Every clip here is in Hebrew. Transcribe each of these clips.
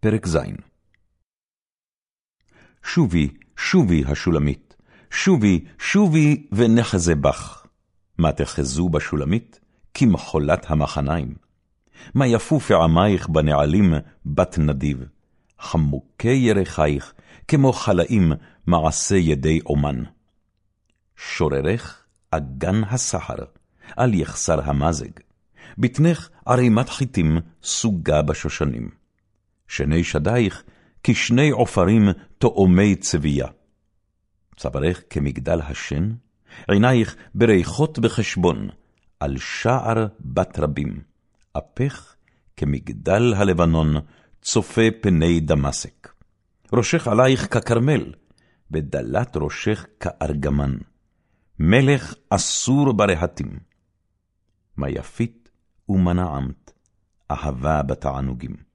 פרק ז. שובי, שובי השולמית, שובי, שובי ונחזה בך. מה תחזו בשולמית? כמחולת המחניים. מה יפו פעמייך בנעלים, בת נדיב. חמוקי ירחייך, כמו חלאים, מעשה ידי אומן. שוררך אגן הסחר, אל יחסר המזג. בטנך ערימת חיטים, סוגה בשושנים. שני שדייך, כשני עופרים תאומי צבייה. צווארך כמגדל השן, עינייך בריחות בחשבון, על שער בת רבים, אפך כמגדל הלבנון, צופה פני דמשק. ראשך עלייך ככרמל, ודלת ראשך כארגמן. מלך אסור ברהטים. מה יפית ומה נעמת, אהבה בתענוגים.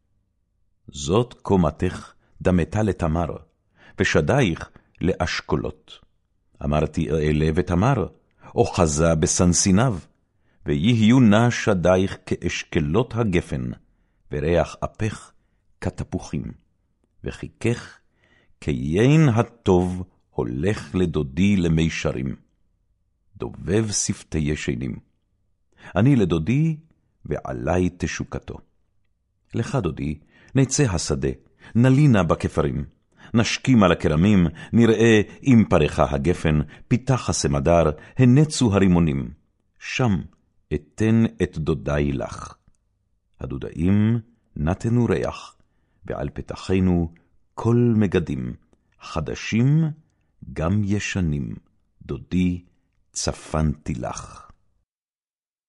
זאת קומתך דמתה לתמר, ושדייך לאשכולות. אמרתי אעלה ותמר, אוחזה בסנסיניו, ויהיו נא שדייך כאשכלות הגפן, וריח אפך כתפוחים, וחיכך כיין הטוב הולך לדודי למישרים. דובב שפתי ישנים. אני לדודי, ועלי תשוקתו. לך, דודי, נצא השדה, נלינה בכפרים. נשכים על הכרמים, נראה אם פרחה הגפן, פיתח הסמדר, הנצו הרימונים. שם אתן את דודי לך. הדודאים נתנו ריח, ועל פתחנו כל מגדים, חדשים גם ישנים, דודי צפנתי לך.